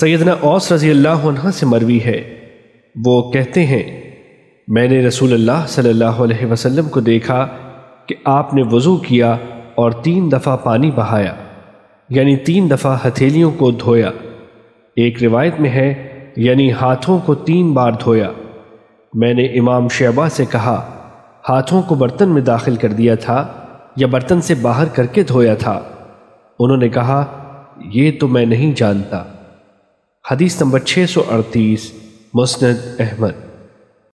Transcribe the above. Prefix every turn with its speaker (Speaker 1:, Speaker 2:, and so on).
Speaker 1: سیدنا اوس رضی اللہ عنہ سے مروی ہے۔ وہ کہتے ہیں، میں نے رسول اللہ صلی اللہ علیہ وسلم کو دیکھا کہ آپ نے وضو کیا اور تین دفعہ پانی بہایا یعنی تین دفعہ ہتھیلیوں کو دھویا۔ ایک روایت میں ہے یعنی ہاتھوں کو تین بار دھویا۔ میں نے امام شعبہ سے کہا، ہاتھوں کو برتن میں داخل کر دیا تھا یا برتن سے باہر کر کے دھویا تھا۔ انہوں نے کہا، یہ تو میں نہیں جانتا۔ حدیث نمبر 638 مسند احمد۔